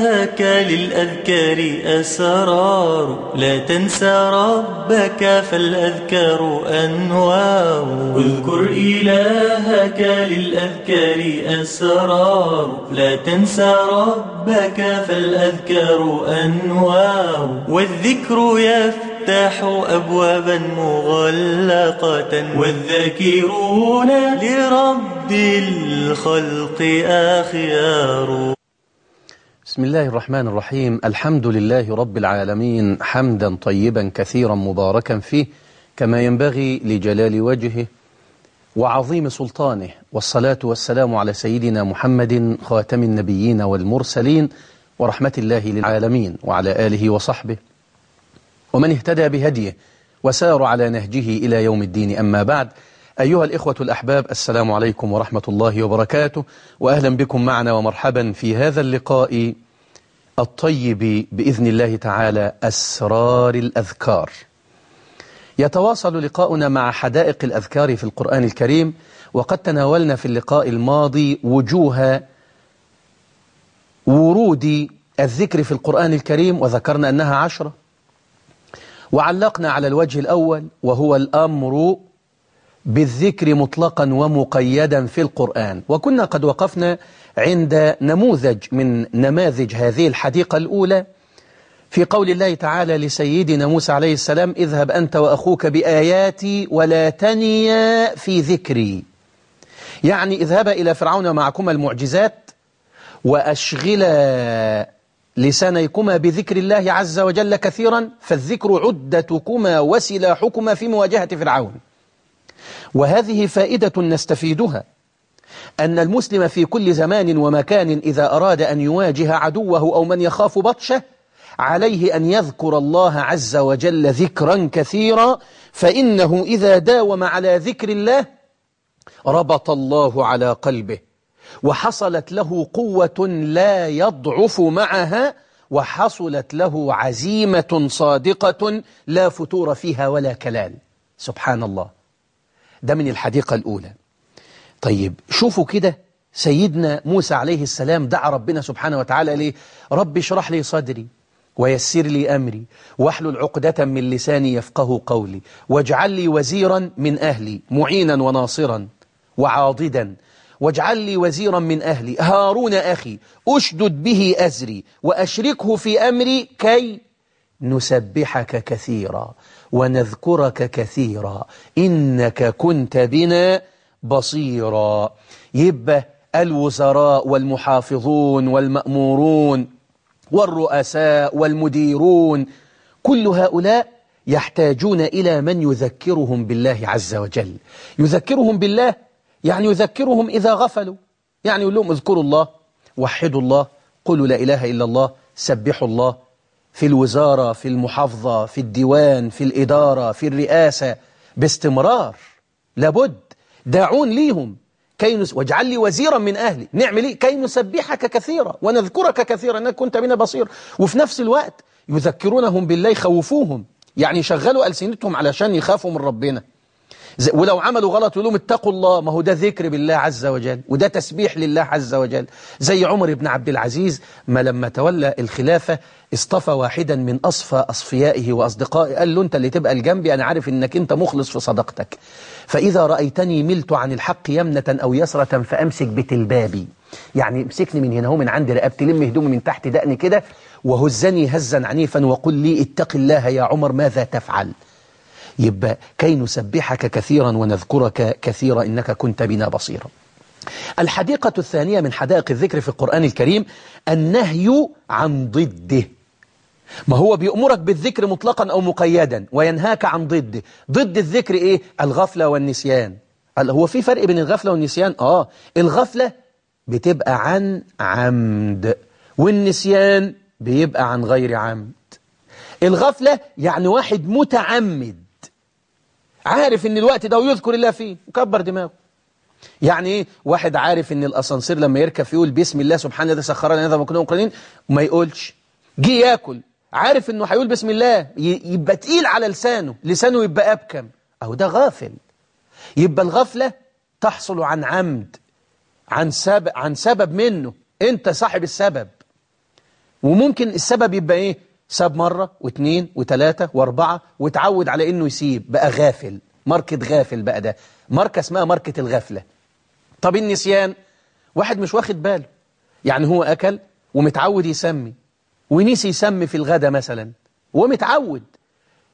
هاك للأذكار أسرار. لا تنسى ربك فالأذكار أنوار. اذكر إلهك للأذكار أسرار. لا تنسى ربك فالأذكار أنوار. والذكر يفتح أبوابا مغلقة. والذاكرون لرب الخلق أخيار. بسم الله الرحمن الرحيم الحمد لله رب العالمين حمدا طيبا كثيرا مباركا فيه كما ينبغي لجلال وجهه وعظيم سلطانه والصلاة والسلام على سيدنا محمد خاتم النبيين والمرسلين ورحمة الله للعالمين وعلى آله وصحبه ومن اهتدى بهديه وسار على نهجه إلى يوم الدين أما بعد أيها الإخوة الأحباب السلام عليكم ورحمة الله وبركاته وأهلا بكم معنا ومرحبا في هذا اللقاء الطيب بإذن الله تعالى أسرار الأذكار. يتواصل لقاؤنا مع حدائق الأذكار في القرآن الكريم وقد تناولنا في اللقاء الماضي وجوه ورود الذكر في القرآن الكريم وذكرنا أنها عشرة. وعلقنا على الوجه الأول وهو الأمر بالذكر مطلقا ومقيدا في القرآن. وكنا قد وقفنا عند نموذج من نماذج هذه الحديقة الأولى في قول الله تعالى لسيدنا موسى عليه السلام اذهب أنت وأخوك بآياتي ولا تنيا في ذكري. يعني اذهب إلى فرعون معكما المعجزات وأشغلا لسانيكما بذكر الله عز وجل كثيرا فالذكر عدتكما وسلاحكما في مواجهة فرعون. وهذه فائدة نستفيدها. أن المسلم في كل زمان ومكان إذا أراد أن يواجه عدوه أو من يخاف بطشه عليه أن يذكر الله عز وجل ذكرا كثيرا فإنه إذا داوم على ذكر الله ربط الله على قلبه وحصلت له قوة لا يضعف معها وحصلت له عزيمة صادقة لا فتور فيها ولا كلال. سبحان الله. ده من الحديقة الأولى. طيب شوفوا كده سيدنا موسى عليه السلام دعا ربنا سبحانه وتعالى ليه؟ رب اشرح لي صدري ويسر لي أمري واحلل عقدة من لساني يفقه قولي واجعل لي وزيرا من أهلي معينا وناصرا وعاضدا واجعل لي وزيرا من أهلي هارون أخي أشدد به أزري وأشركه في أمري كي نسبحك كثيرا ونذكرك كثيرا إنك كنت بنا بصيرا. يبقى الوزراء والمحافظون والمأمورون والرؤساء والمديرون. كل هؤلاء يحتاجون إلى من يذكرهم بالله عز وجل. يذكرهم بالله يعني يذكرهم إذا غفلوا. يعني يقول لهم اذكروا الله وحدوا الله قولوا لا إله إلا الله سبحوا الله. في الوزارة في المحافظة في الديوان في الإدارة في الرئاسة باستمرار. لابد. داعون ليهم. كي نس... واجعل لي وزيرا من أهلي. نعمل إيه كي نسبحك كثيرا ونذكرك كثيرا أنك كنت بنا بصير وفي نفس الوقت يذكرونهم بالله يخوفوهم يعني يشغلوا ألسنتهم علشان يخافوا من ربنا. ولو عملوا غلط يقول لهم اتقوا الله. ما هو ده ذكر بالله عز وجل وده تسبيح لله عز وجل. زي عمر بن عبد العزيز ما لما تولى الخلافة اصطفى واحدا من أصفى أصفيائه وأصدقائه قال له أنت اللي تبقى الجنبي أنا عارف أنك أنت مخلص في صدقتك. فإذا رأيتني ملت عن الحق يمنة أو يسرة فأمسك بتلبابي. يعني امسكني من هنا هو من عند رقبتي لم هدومي من تحت دقني كده وهزني هزا عنيفا وقل لي اتق الله يا عمر ماذا تفعل؟ يبقى كي نسبحك كثيرا ونذكرك كثيرا إنك كنت بنا بصيرا. الحديقة الثانية من حدائق الذكر في القرآن الكريم النهي عن ضده. ما هو بيأمرك بالذكر مطلقا أو مقيدا وينهاك عن ضده. ضد الذكر إيه؟ الغفلة والنسيان. هو في فرق بين الغفلة والنسيان؟ آه. الغفلة بتبقى عن عمد والنسيان بيبقى عن غير عمد. الغفلة يعني واحد متعمد. عارف إن الوقت ده ويذكر الله فيه وكبر دماغه. يعني إيه؟ واحد عارف إن الأسانسير لما يركب يقول بسم الله سبحانه ده سخر لنا هذا ما كنا مقرنين وما يقولش. جه ياكل عارف إنه هيقول بسم الله يبقى تقيل على لسانه لسانه يبقى أبكم. أهو ده غافل. يبقى الغفلة تحصل عن عمد عن سبب عن سبب منه. أنت صاحب السبب. وممكن السبب يبقى إيه؟ ساب مرة واثنين وثلاثة واربعة وتعود على إنه يسيب. بقى غافل. ماركة غافل بقى ده. ماركة اسمها ماركة الغفلة. طب النسيان؟ واحد مش واخد باله. يعني هو أكل ومتعود يسمي. ونسي يسمي في الغدا مثلا. ومتعود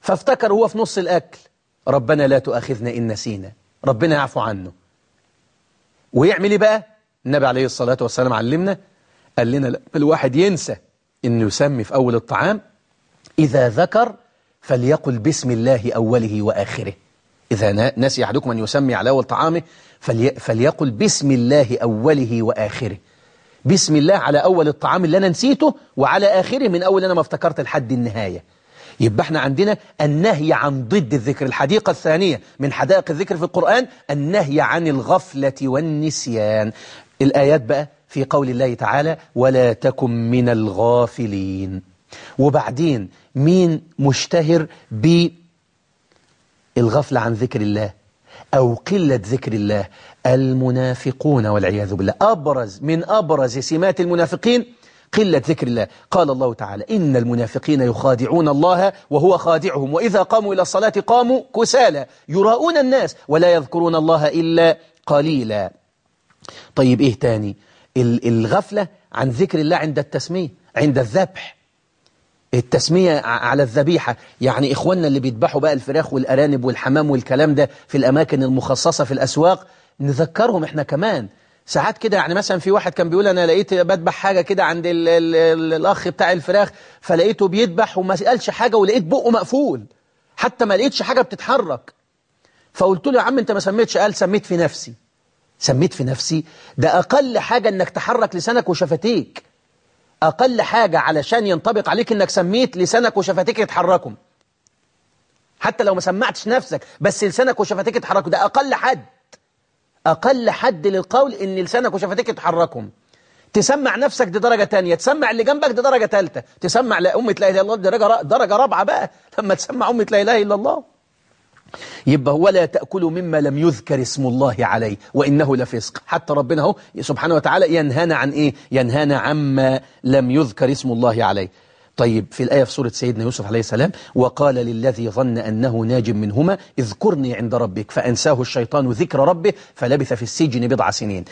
فافتكر هو في نص الأكل. ربنا لا تؤاخذنا إن نسينا. ربنا يعفو عنه. ويعمل إيه بقى؟ النبي عليه الصلاة والسلام علمنا. قال لنا لا الواحد ينسى. انه يسمي في أول الطعام إذا ذكر فليقل بسم الله أوله وآخره. إذا نسي أحدكم أن يسمي على أول طعامه فلي فليقل بسم الله أوله وآخره. بسم الله على أول الطعام اللي أنا نسيته وعلى آخره من أول أنا ما افتكرت لحد النهاية. يبقى إحنا عندنا النهي عن ضد الذكر. الحديقة الثانية من حدائق الذكر في القرآن النهي عن الغفلة والنسيان. الآيات بقى في قول الله تعالى ولا تكن من الغافلين. وبعدين مين مشتهر بالغفلة عن ذكر الله أو قلة ذكر الله؟ المنافقون والعياذ بالله. أبرز من أبرز سمات المنافقين قلة ذكر الله. قال الله تعالى إن المنافقين يخادعون الله وهو خادعهم وإذا قاموا إلى الصلاة قاموا كسالى يراؤون الناس ولا يذكرون الله إلا قليلا. طيب إيه تاني؟ الغفلة عن ذكر الله عند التسمية عند الذبح. التسمية على الذبيحة. يعني إخواننا اللي بيذبحوا بقى الفراخ والأرانب والحمام والكلام ده في الأماكن المخصصة في الأسواق نذكرهم إحنا كمان. ساعات كده يعني مثلا في واحد كان بيقول أنا لقيت بذبح حاجة كده عند ال ال ال الأخ بتاع الفراخ فلقيته بيذبح وما قالش حاجة ولقيت بقه مقفول. حتى ما لقيتش حاجة بتتحرك. فقلت له يا عم أنت ما سميتش قال سميت في نفسي. سميت في نفسي ده أقل حاجة أنك تحرك لسانك وشفتيك. أقل حاجة علشان ينطبق عليك أنك سميت لسانك وشفتيك يتحركوا. حتى لو ما سمعتش نفسك بس لسانك وشفتيك يتحركوا ده أقل حد. أقل حد للقول أن لسانك وشفتيك يتحركوا. تسمع نفسك دي درجة تانية تسمع اللي جنبك دي درجة تالتة. تسمع لأمة لا إله إلا الله درجة, درجة رابعة بقى. لما تسمع أمة لا إله إلا الله. يبقى ولا تأكلوا مما لم يذكر اسم الله عليه وإنه لفسق. حتى ربنا هو سبحانه وتعالى ينهانا عن إيه؟ ينهانا عما لم يذكر اسم الله عليه. طيب في الآية في سورة سيدنا يوسف عليه السلام وقال للذي ظن أنه ناج منهما اذكرني عند ربك فأنساه الشيطان ذكر ربه فلبث في السجن بضع سنين.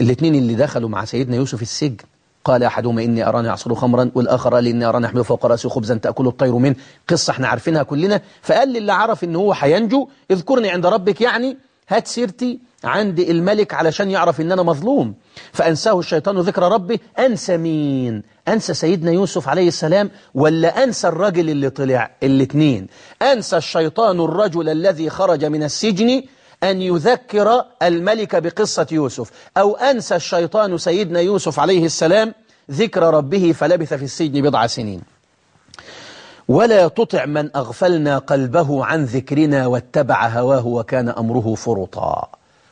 الاثنين اللي دخلوا مع سيدنا يوسف السجن قال أحدهما إني أراني أعصر خمرا والآخر قال إني أراني أحمل فوق رأسي خبزا تأكل الطير منه. قصة إحنا عارفينها كلنا. فقال لي اللي عرف إن هو هينجو اذكرني عند ربك يعني. هات سيرتي عند الملك علشان يعرف إن أنا مظلوم. فأنساه الشيطان ذكر ربه. أنسى مين؟ أنسى سيدنا يوسف عليه السلام ولا أنسى الرجل اللي طلع؟ الاثنين. أنسى الشيطان الرجل الذي خرج من السجن أن يذكر الملك بقصة يوسف أو أنسى الشيطان سيدنا يوسف عليه السلام ذكر ربه فلبث في السجن بضع سنين. ولا تطع من أغفلنا قلبه عن ذكرنا واتبع هواه وكان أمره فرطا.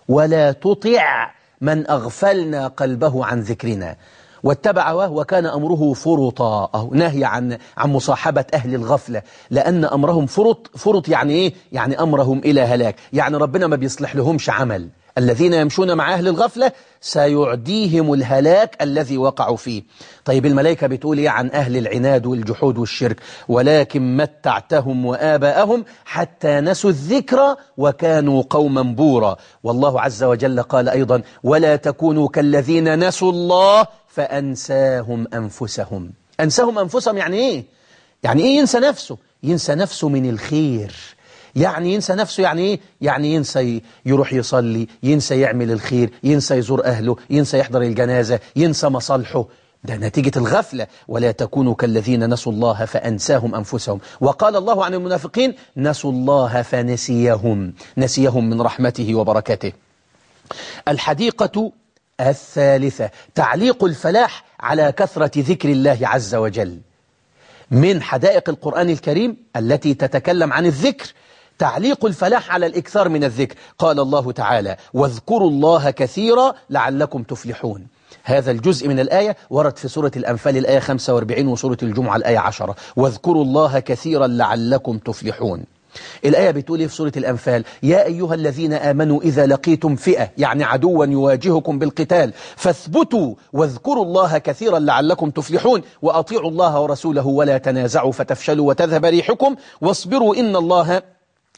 ولا تطع من أغفلنا قلبه عن ذكرنا. واتبع هواه وكان أمره فرطا نهي عن عن مصاحبة أهل الغفلة. لأن أمرهم فرط فرط يعني إيه؟ يعني أمرهم إلى هلاك. يعني ربنا ما بيصلح لهمش عمل. الذين يمشون مع أهل الغفلة سيعديهم الهلاك الذي وقعوا فيه. طيب الملائكة بتقول إيه عن أهل العناد والجحود والشرك؟ ولكن متعتهم وآباءهم حتى نسوا الذكر وكانوا قوما بورا. والله عز وجل قال أيضا ولا تكونوا كالذين نسوا الله فأنساهم أنفسهم. أنساهم أنفسهم يعني إيه؟ يعني إيه ينسى نفسه؟ ينسى نفسه من الخير. يعني ينسى نفسه يعني إيه؟ يعني ينسى يروح يصلي ينسى يعمل الخير ينسى يزور أهله ينسى يحضر الجنازة ينسى مصالحه. ده نتيجة الغفلة. ولا تكونوا كالذين نسوا الله فأنساهم أنفسهم. وقال الله عن المنافقين نسوا الله فنسيهم. نسيهم من رحمته وبركته الحديقة الثالثة تعليق الفلاح على كثرة ذكر الله عز وجل. من حدائق القرآن الكريم التي تتكلم عن الذكر تعليق الفلاح على الإكثار من الذكر. قال الله تعالى واذكروا الله كثيرا لعلكم تفلحون. هذا الجزء من الآية ورد في سورة الأنفال الآية 45 وسورة الجمعة الآية 10 واذكروا الله كثيرا لعلكم تفلحون. الآية بتقول في سورة الأنفال؟ يا أيها الذين آمنوا إذا لقيتم فئة يعني عدوا يواجهكم بالقتال فاثبتوا واذكروا الله كثيرا لعلكم تفلحون وأطيعوا الله ورسوله ولا تنازعوا فتفشلوا وتذهب ريحكم واصبروا إن الله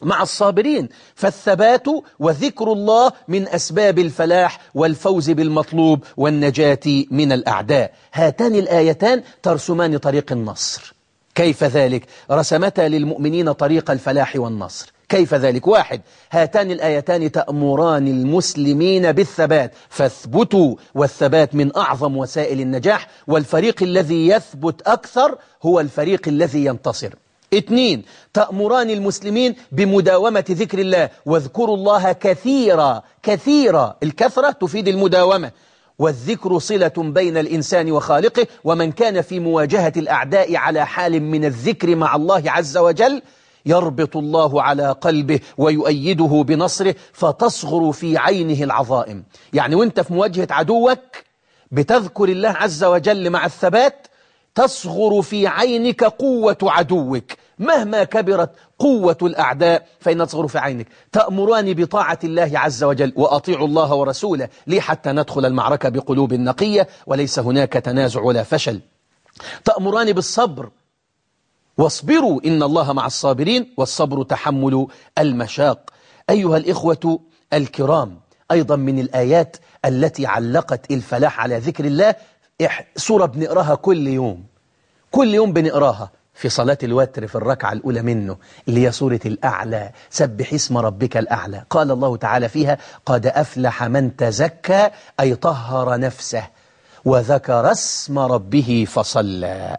مع الصابرين. فالثبات وذكر الله من أسباب الفلاح والفوز بالمطلوب والنجاة من الأعداء. هاتان الآيتان ترسمان طريق النصر. كيف ذلك؟ رسمتا للمؤمنين طريق الفلاح والنصر. كيف ذلك؟ واحد هاتان الآيتان تأمران المسلمين بالثبات. فاثبتوا والثبات من أعظم وسائل النجاح والفريق الذي يثبت أكثر هو الفريق الذي ينتصر. اثنين تأمران المسلمين بمداومة ذكر الله. واذكروا الله كثيرا كثيرا. الكثرة تفيد المداومة. والذكر صلة بين الإنسان وخالقه ومن كان في مواجهة الأعداء على حال من الذكر مع الله عز وجل يربط الله على قلبه ويؤيده بنصره فتصغر في عينه العظائم. يعني وانت في مواجهة عدوك بتذكر الله عز وجل مع الثبات تصغر في عينك قوة عدوك. مهما كبرت قوة الأعداء فإن تصغر في عينك. تأمران بطاعة الله عز وجل وأطيعوا الله ورسوله ليه حتى ندخل المعركة بقلوب نقية وليس هناك تنازع ولا فشل. تأمران بالصبر. واصبروا إن الله مع الصابرين والصبر تحمل المشاق. أيها الإخوة الكرام أيضا من الآيات التي علقت الفلاح على ذكر الله سورة بنقراها كل يوم. كل يوم بنقراها في صلاة الوتر في الركعة الأولى منه اللي هي سورة الأعلى سبح اسم ربك الأعلى. قال الله تعالى فيها قد أفلح من تزكى أي طهر نفسه. وذكر اسم ربه فصلى.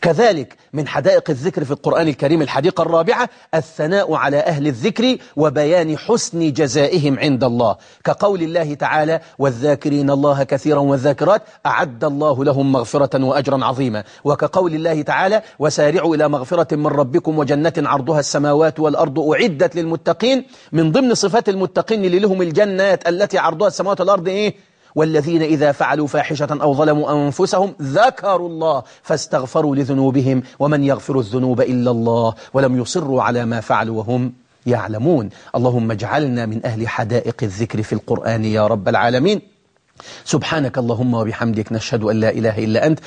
كذلك من حدائق الذكر في القرآن الكريم الحديقة الرابعة الثناء على أهل الذكر وبيان حسن جزائهم عند الله. كقول الله تعالى والذاكرين الله كثيرا والذاكرات أعد الله لهم مغفرة وأجرا عظيما وكقول الله تعالى وسارعوا إلى مغفرة من ربكم وجنة عرضها السماوات والأرض أعدت للمتقين من ضمن صفات المتقين لهم الجنات التي عرضها السماوات والأرض إيه؟ والذين إذا فعلوا فاحشة أو ظلموا أنفسهم ذكروا الله فاستغفروا لذنوبهم ومن يغفر الذنوب إلا الله ولم يصروا على ما فعلوا وهم يعلمون. اللهم اجعلنا من أهل حدائق الذكر في القرآن يا رب العالمين. سبحانك اللهم وبحمدك نشهد أن لا إله إلا أنت